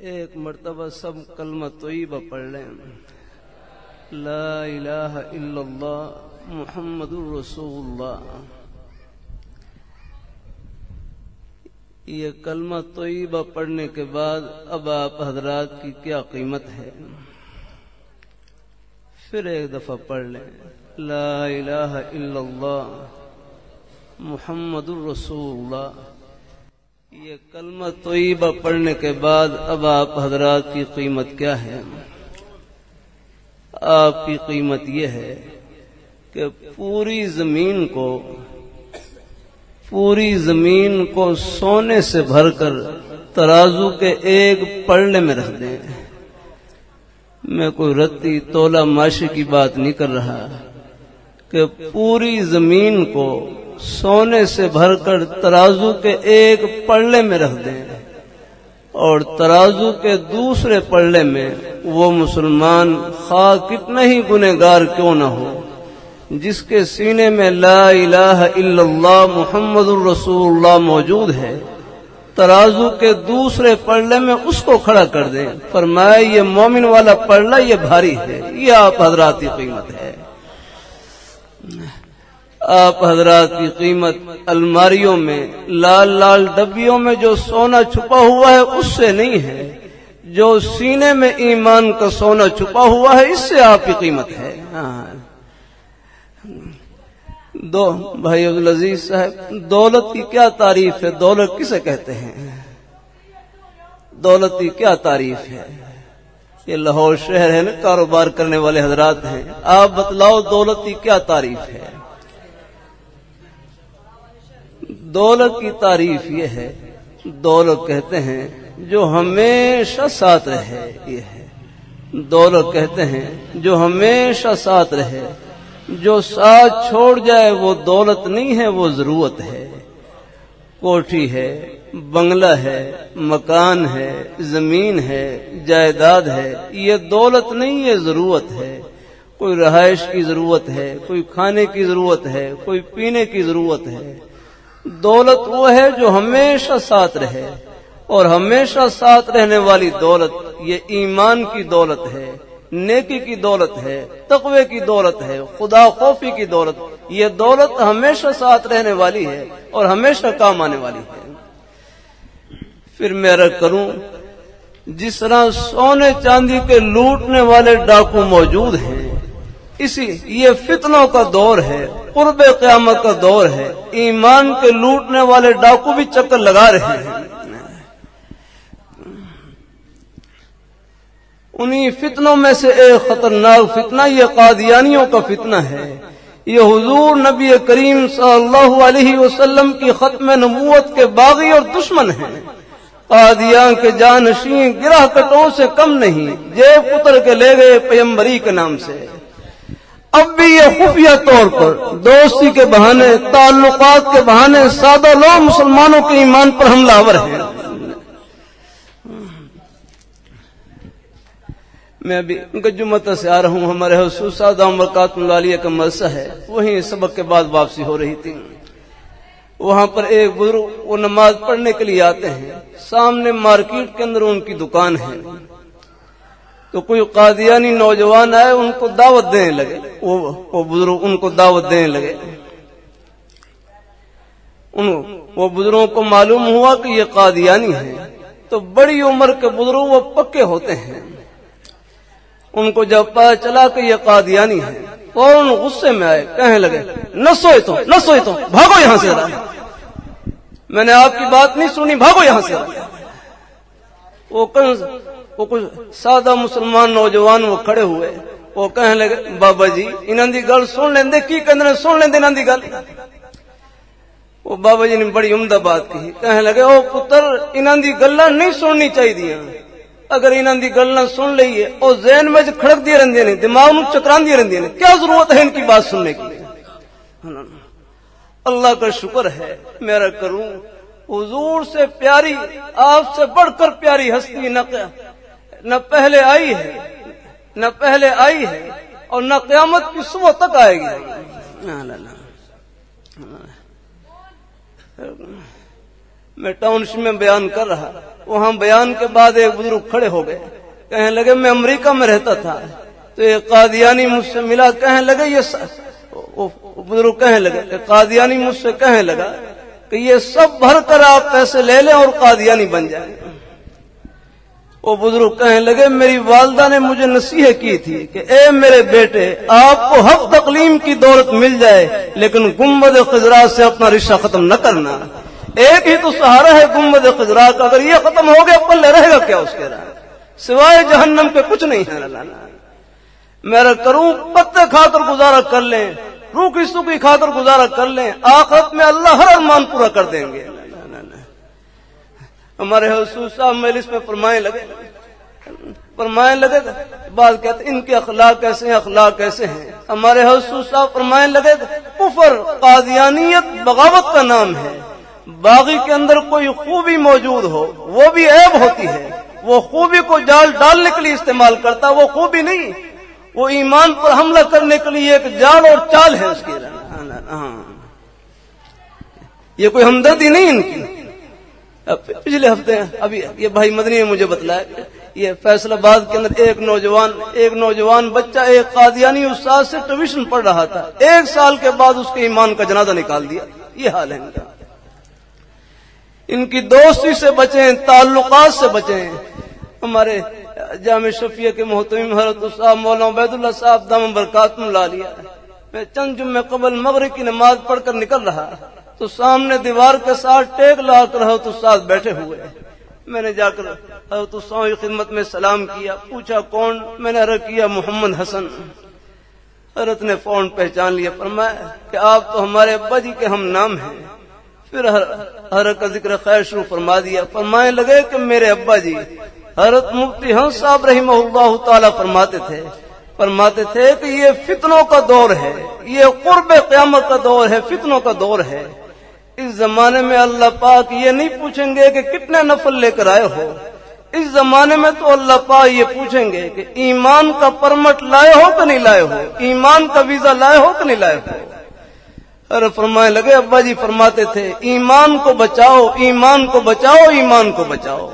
ایک مرتبہ سب کلمہ طیبہ پڑھ لیں۔ لا الہ الا اللہ محمد الرسول اللہ یہ کلمہ طیبہ پڑھنے کے بعد اب آپ حضرات کی کیا قیمت ہے؟ پھر ایک دفعہ پڑھ لیں۔ لا الہ الا اللہ محمد الرسول اللہ یہ کلمہ طیبہ پڑھنے کے بعد اب آپ حضرات کی قیمت کیا ہے؟ آپ کی قیمت یہ ہے کہ پوری زمین کو، پوری زمین کو سونے سے بھر کر ترازو کے ایک پڑنے میں رکھ دیں۔ میں کوئی رتی تولا معاشی کی بات نہیں کر رہا کہ پوری زمین کو سونے سے بھر کر ترازو کے ایک پڑلے میں رکھ دیں اور ترازو کے دوسرے پڑلے میں وہ مسلمان خواہ کتنا ہی گنہگار کیوں نہ ہو جس کے سینے میں لا الہ الا اللہ محمد الرسول اللہ موجود ہے، ترازو کے دوسرے پڑلے میں اس کو کھڑا کر دیں۔ فرمایا، یہ مومن والا پڑلا یہ بھاری ہے، یہ آپ حضرات کی قیمت ہے۔ آپ حضرات کی قیمت الماریوں میں، لال لال ڈبیوں میں جو سونا چھپا ہوا ہے، اس سے نہیں ہے۔ جو سینے میں ایمان کا سونا چھپا ہوا ہے، اس سے آپ کی قیمت ہے۔ ہاں۔ دو، بھائی عبدالعزیز صاحب، دولت کی کیا تعریف ہے؟ دولت کسے کہتے ہیں؟ دولت کی کیا تعریف ہے؟ یہ لاہور شہر ہے نا، کاروبار کرنے والے حضرات ہیں۔ آپ بتلاؤ دولت کی کیا تعریف ہے؟ دولت کی تعریف یہ ہے، دولت کہتے ہیں جو ہمیشہ ساتھ رہے، یہ ہے۔ دولت کہتے ہیں جو ہمیشہ ساتھ رہے، جو ساتھ چھوڑ جائے وہ دولت نہیں ہے، وہ ضرورت ہے۔ کوٹھی ہے، بنگلہ ہے، مکان ہے، زمین ہے، جائیداد ہے، یہ دولت نہیں، یہ ضرورت ہے۔ کوئی رہائش کی ضرورت ہے، کوئی کھانے کی ضرورت ہے، کوئی پینے کی ضرورت ہے۔ دولت وہ ہے جو ہمیشہ ساتھ رہے اور ہمیشہ ساتھ رہنے والی دولت یہ ایمان کی دولت ہے، نیکی کی دولت ہے، تقوی کی دولت ہے، خدا خوفی کی دولت، یہ دولت ہمیشہ ساتھ رہنے والی ہے اور ہمیشہ کام آنے والی ہے۔ پھر میں رکھ کروں، جس طرح سونے چاندی کے لوٹنے والے ڈاکو موجود ہیں اسی یہ فتنوں کا دور ہے، قرب قیامت کا دور ہے، ایمان کے لوٹنے والے ڈاکو بھی چکر لگا رہے ہیں۔ انہی فتنوں میں سے ایک خطرناک فتنہ، یہ قادیانیوں کا فتنہ ہے۔ یہ حضور نبی کریم صلی اللہ علیہ وسلم کی ختم نبوت کے باغی اور دشمن ہیں۔ قادیان کے جانشین گرہ کٹوں سے کم نہیں، جیب پتر کے لے گئے پیمبری کے نام سے۔ اب بھی یہ خفیہ طور پر، دوستی کے بہانے، تعلقات کے بہانے، سادہ لوگ مسلمانوں کے ایمان پر حملہ آور ہیں۔ میں ابھی گجمت سے آ رہا ہوں۔ ہمارے حسوس سادہ مرکات ملالیہ کا مدرسہ ہے۔ وہیں سبق کے بعد واپسی ہو رہی تھی۔ وہاں پر ایک بزرگ وہ نماز پڑھنے کے لیے آتے ہیں۔ سامنے مارکیٹ کے اندر ان کی دکان ہے۔ تو کوئی قادیانی نوجوان آئے، ان کو دعوت دینے لگے۔ وہ بزرگ ان کو دعوت دینے لگے۔ ان وہ بزرگوں کو معلوم ہوا کہ یہ قادیانی ہے تو بڑی عمر کے بزرگ وہ پکے ہوتے ہیں۔ ان کو جب پتا چلا کہ یہ قادیانی ہے فوراً غصے میں آئے، کہنے لگے، نہ سوئے تو، نہ سوئے تو، بھاگو یہاں سے۔ میں نے آپ کی بات نہیں سنی، بھاگو یہاں سے۔ وہ وہ کچھ سادہ مسلمان نوجوان وہ کھڑے ہوئے۔ وہ کہنے لگے، بابا جی انہوں کی گل سن لیں کی کہ سن لیں انہوں کی گل۔ وہ بابا جی نے بڑی عمدہ بات کہی، کہنے لگے، او پتر انہوں کی گلا نہیں سننی چاہیے اگر انہوں کی گل نہ سن لیے وہ ذہن میں کھڑک دی رہی نے، دماغ میں چکرا دی رہی نے، کیا ضرورت ہے ان کی بات سننے کی؟ اللہ کا شکر ہے، میرا کروں، حضور سے پیاری، آپ سے بڑھ کر پیاری ہستی نہ نہ پہلے آئی ہے۔ نہ پہلے آئی ہے اور نہ قیامت کی صبح تک آئے گی۔ میں ٹاؤن شپ میں بیان کر رہا۔ وہاں بیان کے بعد ایک بزرگ کھڑے ہو گئے۔ کہنے لگے، میں امریکہ میں رہتا تھا۔ تو ایک قادیانی مجھ سے ملا۔ کہنے لگے، یہ بزرگ کہنے لگے کہ قادیانی مجھ سے کہنے لگا کہ یہ سب بھر کر آپ پیسے لے لیں اور قادیانی بن جائیں۔ وہ بزرگ کہنے لگے، میری والدہ نے مجھے نصیحت کی تھی کہ اے میرے بیٹے، آپ کو حق تقلیم کی دولت مل جائے، لیکن گمبد خزرا سے اپنا رشتہ ختم نہ کرنا۔ ایک ہی تو سہارا ہے گمبد خزرا کا، اگر یہ ختم ہو گیا پلے رہے گا کیا اس کے رہا؟ سوائے جہنم کے کچھ نہیں ہے۔ لانا میرا کروں، پتے کھاتر گزارا کر لیں روکی سوکھی کھا کر گزارا کر لیں، آخرت میں اللہ ہر ارمان پورا کر دیں گے۔ ہمارے حسوس صاحب مجلس میں فرمائے لگے۔ فرمائے لگے بات کہتے ان کے اخلاق کیسے ہیں، اخلاق کیسے ہیں؟ ہمارے حسوس صاحب فرمائے لگے کفر، قادیانیت، بغاوت کا نام ہے۔ باغی کے اندر کوئی خوبی موجود ہو، وہ بھی عیب ہوتی ہے۔ وہ خوبی کو جال ڈالنے کے لیے استعمال کرتا، وہ خوبی نہیں۔ وہ ایمان پر حملہ کرنے کے لیے ایک جال اور چال ہے اس کی ہاں۔ یہ کوئی ہمدردی نہیں ان کی۔ پچھلے ہفتے، ابھی یہ بھائی مدنی نے مجھے بتلایا یہ فیصلہ آباد کے اندر ایک نوجوان ایک نوجوان بچہ، ایک قادیانی یعنی استاد سے ٹیوشن پڑھ رہا تھا۔ ایک سال کے بعد اس کے ایمان کا جنازہ نکال دیا۔ یہ حال ہے۔ ان کا ان کی دوستی سے بچیں، تعلقات سے بچیں۔ ہمارے جامع شفیع کے محتم حضرت صاحب، مولانا عبید اللہ صاحب دم برکات لا لیا۔ میں چند جمعے قبل مغرب کی نماز پڑھ کر نکل رہا۔ تو سامنے دیوار کے ساتھ ٹیک لا کر حضرت استاد بیٹھے ہوئے۔ میں نے جا کر حضرت کی خدمت میں سلام کیا، پوچھا کون؟ میں نے عرض کیا، محمد حسن۔ حضرت نے فون پہچان لیا، فرمایا کہ آپ تو ہمارے ابا جی کے ہم نام ہیں۔ پھر ہر کا ذکر خیر شروع فرما دیا۔ فرمائے لگے کہ میرے ابا جی حضرت مفتی ہنس صاحب رحمہ اللہ تعالی فرماتے تھے۔ فرماتے تھے کہ یہ فتنوں کا دور ہے، یہ قرب قیامت کا دور ہے، فتنوں کا دور ہے۔ اس زمانے میں اللہ پاک یہ نہیں پوچھیں گے کہ کتنے نفل لے کر آئے ہو۔ اس زمانے میں تو اللہ پاک یہ پوچھیں گے کہ ایمان کا پرمٹ لائے ہو کہ نہیں لائے ہو؟ ایمان کا ویزا لائے ہو کہ نہیں لائے ہو؟ ارے فرمائے لگے، ابا جی فرماتے تھے، ایمان کو بچاؤ، ایمان کو بچاؤ، ایمان کو بچاؤ۔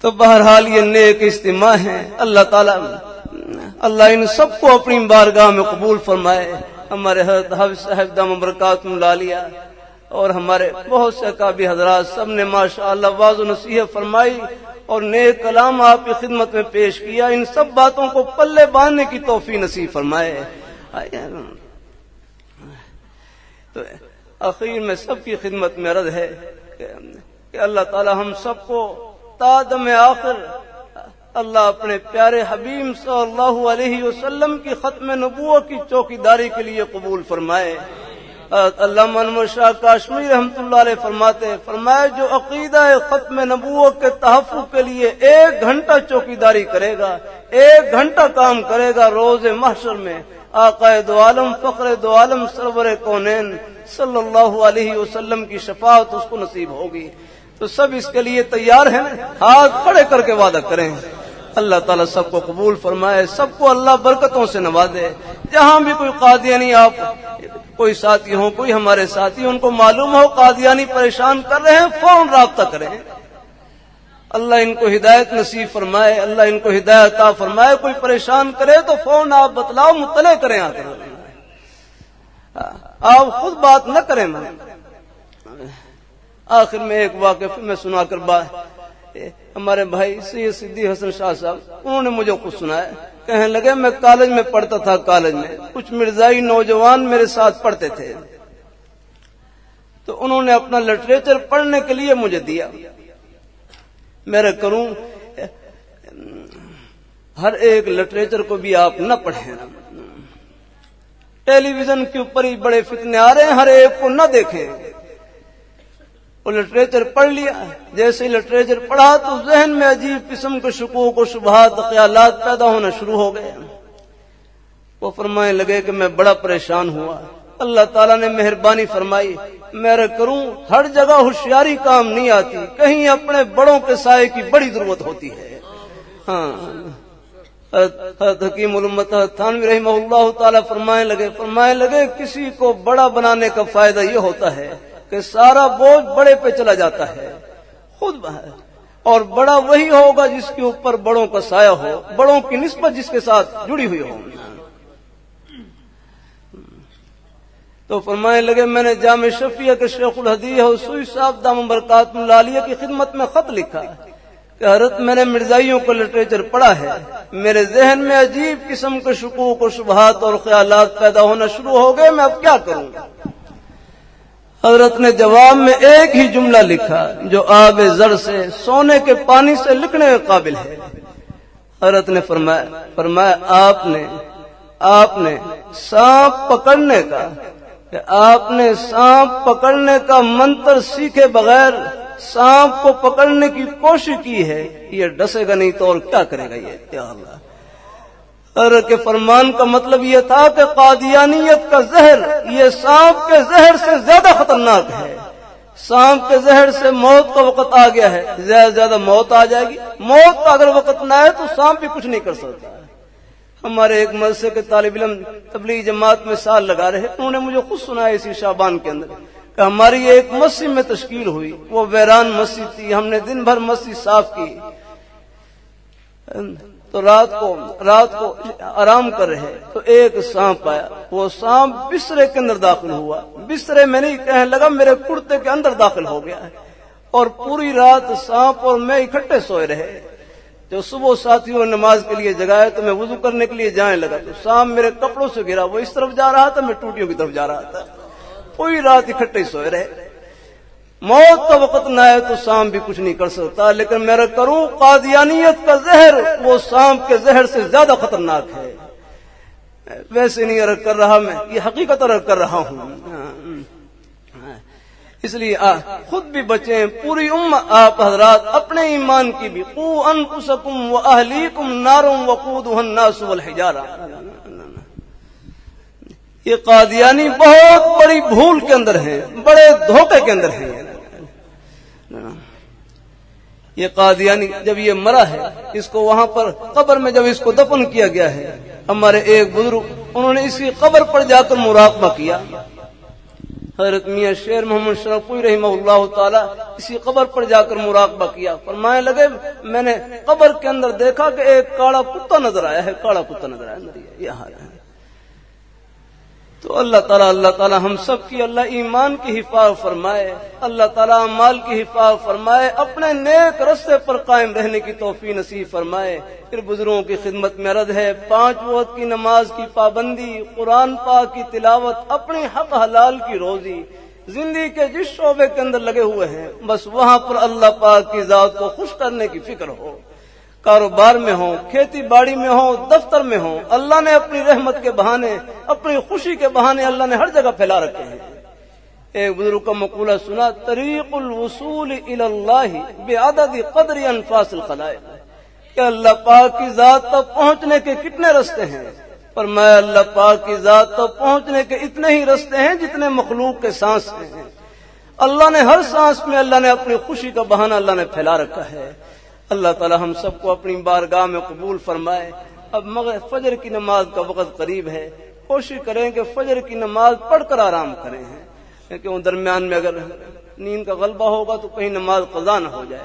تو بہرحال یہ نیک اجتماع ہے۔ اللہ تعالی، اللہ ان سب کو اپنی بارگاہ میں قبول فرمائے۔ ہمارے حافظ صاحب دم برکات لا لیا اور ہمارے بہت سے کابی حضرات سب نے ماشاء اللہ واض و نصیحت فرمائی اور نیک کلام آپ کی خدمت میں پیش کیا۔ ان سب باتوں کو پلے باندھنے کی توفی نصیب فرمائے۔ تو اخیر میں سب کی خدمت میں رد ہے کہ اللہ تعالی ہم سب کو تادم آخر اللہ اپنے پیارے حبیم صلی اللہ علیہ وسلم کی ختم نبوہ کی چوکی داری کے لیے قبول فرمائے۔ اللہ من شاہ کاشمیر رحمۃ اللہ علیہ فرماتے فرمائے جو عقیدہ ختم نبوہ کے تحفظ کے لیے ایک گھنٹہ چوکی داری کرے گا، ایک گھنٹہ کام کرے گا روز محشر میں، آقا دو عالم فخر دو عالم، سرور کونین صلی اللہ علیہ وسلم کی شفاعت اس کو نصیب ہوگی۔ تو سب اس کے لیے تیار ہیں، ہاتھ کھڑے کر کے وعدہ کریں۔ اللہ تعالیٰ سب کو قبول فرمائے، سب کو اللہ برکتوں سے نوازے۔ جہاں بھی کوئی قادیانی آپ، کوئی ساتھی ہوں، کوئی ہمارے ساتھی ان کو معلوم ہو قادیانی پریشان کر رہے ہیں، فوراً رابطہ کریں۔ اللہ ان کو ہدایت نصیب فرمائے، اللہ ان کو ہدایت فرمائے، کوئی پریشان کرے تو فون آپ بتلاؤ، مطلع کریں آ کر آپ خود بات نہ کریں میں۔ آخر میں ایک واقعہ میں سنا کر بات ہمارے بھائی سید صدی حسن شاہ صاحب، انہوں نے مجھے کچھ سنایا۔ کہنے لگے، میں کالج میں پڑھتا تھا، کالج میں۔ کچھ مرزائی نوجوان میرے ساتھ پڑھتے تھے۔ تو انہوں نے اپنا لٹریچر پڑھنے کے لیے مجھے دیا۔ میرے کروں، ہر ایک لٹریچر کو بھی آپ نہ پڑھیں۔ ٹیلی ویژن کے اوپر ہی بڑے فتنے آ رہے ہیں، ہر ایک کو نہ دیکھیں۔ وہ لٹریچر پڑھ لیا جیسے لٹریچر پڑھا تو ذہن میں عجیب قسم کے شکوک و شبہات خیالات پیدا ہونا شروع ہو گئے۔ وہ فرمائے لگے کہ میں بڑا پریشان ہوا۔ اللہ تعالیٰ نے مہربانی فرمائی میرے کروں، ہر جگہ ہوشیاری کام نہیں آتی، کہیں اپنے بڑوں کے سائے کی بڑی ضرورت ہوتی ہے۔ ہاں۔ حکیم علمت تھانوی رحمہ اللہ تعالیٰ فرمائے لگے فرمائے لگے، کسی کو بڑا بنانے کا فائدہ یہ ہوتا ہے کہ سارا بوجھ بڑے پہ چلا جاتا ہے۔ خود اور بڑا وہی ہوگا جس کے اوپر بڑوں کا سایہ ہو، بڑوں کی نسبت جس کے ساتھ جڑی ہوئی ہو۔ تو فرمانے لگے، میں نے جامع شفیع کے شیخ الحدیث سوئی صاحب دام برکات لالیہ کی خدمت میں خط لکھا کہ حضرت میں نے مرزائیوں کو لٹریچر پڑھا ہے۔ میرے ذہن میں عجیب قسم کے شکوک و شبہات اور خیالات پیدا ہونا شروع ہو گئے، میں اب کیا کروں؟ حضرت نے جواب میں ایک ہی جملہ لکھا جو آب زر سے سونے کے پانی سے لکھنے کے قابل ہے۔ حضرت نے فرمایا فرمایا، آپ نے آپ نے سانپ پکڑنے کا کہ آپ نے سانپ پکڑنے کا منتر سیکھے بغیر سانپ کو پکڑنے کی کوشش کی ہے، یہ ڈسے گا نہیں تو اور کیا کرے گا یہ؟ اللہ۔ کے فرمان کا مطلب یہ تھا کہ قادیانیت کا زہر، یہ سانپ کے زہر سے زیادہ خطرناک ہے۔ سانپ کے زہر سے موت کا وقت آ گیا ہے۔ زیادہ سے زیادہ موت آ جائے گی۔ موت کا اگر وقت نہ آئے تو سانپ بھی کچھ نہیں کر سکتا۔ ہمارے ایک مدرسے کے طالب علم تبلیغ جماعت میں سال لگا رہے انہوں نے مجھے خود سنا اسی شابان کے اندر کہ ہماری ایک مسجد میں تشکیل ہوئی۔ وہ ویران مسجد تھی۔ ہم نے دن بھر مسجد صاف کی۔ تو رات کو رات کو آرام کر رہے تو ایک سانپ آیا۔ وہ سانپ بسترے کے اندر داخل ہوا۔ بسترے میں نہیں، کہنے لگا میرے کرتے کے اندر داخل ہو گیا اور پوری رات سانپ اور میں اکٹھے سوئے رہے۔ جو صبح ساتھیوں نے نماز کے لیے جگایا تو میں وضو کرنے کے لیے جانے لگا۔ تو سانپ میرے کپڑوں سے گرا وہ اس طرف جا رہا تھا، میں ٹوٹیوں کی طرف جا رہا تھا۔ پوری رات اکٹھے سوئے رہے۔ موت کا وقت نہ ہے تو سام بھی کچھ نہیں کر سکتا، لیکن میرا کروں قادیانیت کا زہر، وہ سام کے زہر سے زیادہ خطرناک ہے۔ ویسے نہیں ارگ کر رہا میں، یہ حقیقت ارگ کر رہا ہوں۔ اس لیے خود بھی بچیں، پوری ام آپ حضرات اپنے ایمان کی بھی۔ قو انفسکم و اہلیکم نارم وقود الناس والحجارہ۔ یہ قادیانی بہت بڑی بھول کے اندر ہیں، بڑے دھوکے کے اندر ہیں۔ ہاں۔ یہ قادیانی یعنی جب یہ مرا ہے، اس کو وہاں پر قبر میں جب اس کو دفن کیا گیا ہے، ہمارے ایک بزرگ، انہوں نے اس کی قبر پر جا کر مراقبہ کیا۔ حضرت میاں شیر محمد شرف رحمہ اللہ تعالی اسی قبر پر جا کر مراقبہ کیا۔ فرمائے لگے، میں نے قبر کے اندر دیکھا کہ ایک کاڑا کتا نظر آیا ہے کاڑا کتا نظر آیا۔ یہ حال ہے۔ تو اللہ تعالیٰ اللہ تعالیٰ ہم سب کی اللہ ایمان کی حفاظت فرمائے۔ اللہ تعالیٰ مال کی حفاظت فرمائے۔ اپنے نیک رستے پر قائم رہنے کی توفیق نصیب فرمائے۔ پھر بزرگوں کی خدمت میں رد ہے، پانچ وقت کی نماز کی پابندی، قرآن پاک کی تلاوت، اپنی حق حلال کی روزی، زندگی کے جس شعبے کے اندر لگے ہوئے ہیں، بس وہاں پر اللہ پاک کی ذات کو خوش کرنے کی فکر ہو۔ کاروبار میں ہوں، کھیتی باڑی میں ہوں، دفتر میں ہوں، اللہ نے اپنی رحمت کے بہانے، اپنی خوشی کے بہانے اللہ نے ہر جگہ پھیلا رکھے ہیں۔ ایک بزرگ کا مقولہ سنا، طریق الوصول اللہ بے قدر انفاس الخلائق۔ کہ اللہ پاک کی ذات تک پہنچنے کے کتنے رستے ہیں؟ پر میں اللہ پاک کی ذات تک پہنچنے کے اتنے ہی رستے ہیں جتنے مخلوق کے سانس ہیں۔ اللہ نے ہر سانس میں اللہ نے اپنی خوشی کا بہانہ اللہ نے پھیلا رکھا ہے۔ اللہ تعالی ہم سب کو اپنی بارگاہ میں قبول فرمائے۔ اب مگر فجر کی نماز کا وقت قریب ہے۔ کوشش کریں کہ فجر کی نماز پڑھ کر آرام کریں ہیں۔ کہ درمیان میں اگر نیند کا غلبہ ہوگا تو کہیں نماز قضا نہ ہو جائے۔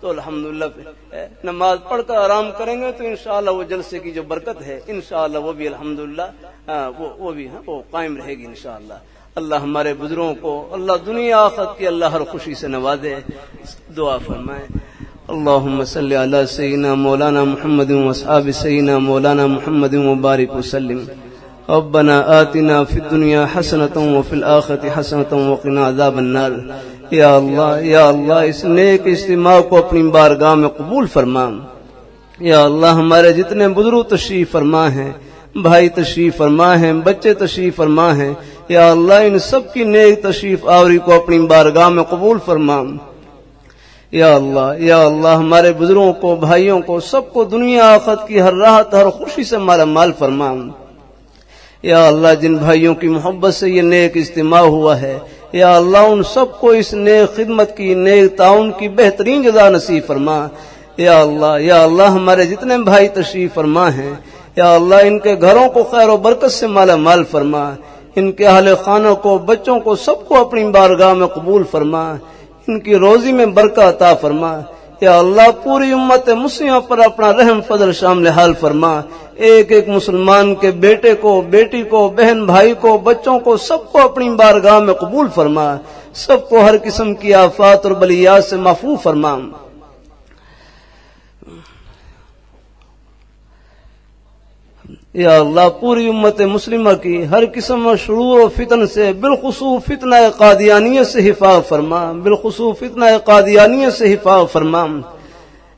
تو الحمدللہ للہ نماز پڑھ کر آرام کریں گے تو انشاءاللہ وہ جلسے کی جو برکت ہے، انشاءاللہ وہ بھی الحمدللہ ہاں، وہ وہ بھی ہاں، وہ قائم رہے گی انشاءاللہ۔ اللہ ہمارے بزرگوں کو، اللہ دنیا آخر کی اللہ ہر خوشی سے نوازے۔ دعا فرمائے۔ اللهم صل على سيدنا مولانا محمد واصحاب سيدنا مولانا محمد وبارك وسلم. ربنا آتنا في الدنيا حسنة وفي الآخرة حسنة وقنا عذاب النار. یا اللہ یا اللہ، اس نیک اجتماع کو اپنی بارگاہ میں قبول فرما. یا اللہ، ہمارے جتنے بزرگ تشریف فرما ہیں، بھائی تشریف فرما ہیں، بچے تشریف فرما ہیں، یا اللہ، ان سب کی نیک تشریف آوری کو اپنی بارگاہ میں قبول فرما. یا اللہ یا اللہ، ہمارے بزرگوں کو، بھائیوں کو، سب کو دنیا آخت کی ہر راحت، ہر خوشی سے مالا مال فرما یا اللہ، جن بھائیوں کی محبت سے یہ نیک اجتماع ہوا ہے، یا اللہ، ان سب کو اس نیک خدمت کی، نیک تعاون کی بہترین جزا نصیب فرما۔ یا اللہ یا اللہ، ہمارے جتنے بھائی تشریف فرما ہیں، یا اللہ، ان کے گھروں کو خیر و برکت سے مالا مال فرما۔ ان کے اہل خانوں کو، بچوں کو، سب کو اپنی بارگاہ میں قبول فرما۔ ان کی روزی میں برکہ عطا فرما۔ یا اللہ، پوری امت مسلموں پر اپنا رحم، فضل شامل حال فرما۔ ایک ایک مسلمان کے بیٹے کو، بیٹی کو، بہن بھائی کو، بچوں کو سب کو اپنی بارگاہ میں قبول فرما۔ سب کو ہر قسم کی آفات اور بلیات سے محفوظ فرما۔ یا اللہ پوری امت مسلمہ کی ہر قسم شرور و فتن سے بالخصوص فتنہ قادیانیت سے حفاظ فرما بالخصوص فتنہ قادیانیت سے حفاظ فرما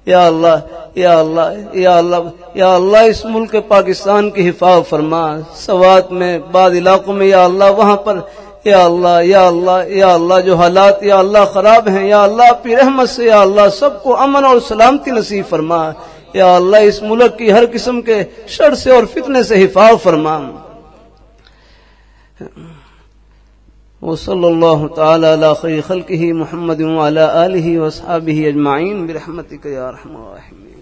یا اللہ یا اللہ یا اللہ یا اللہ اس ملک پاکستان کی حفاظ فرما سوات میں بعض علاقوں میں یا اللہ وہاں پر یا اللہ یا اللہ یا اللہ جو حالات یا اللہ خراب ہیں یا اللہ اپنی رحمت سے یا اللہ سب کو امن اور سلامتی نصیب فرما یا اللہ اس ملک کی ہر قسم کے شر سے اور فتنے سے حفاظ فرمان۔ وصلی اللہ تعالی علی خیر خلقہ محمد وعلی آلہ واصحابہ اجمعین برحمتک یا رحم الرحیم۔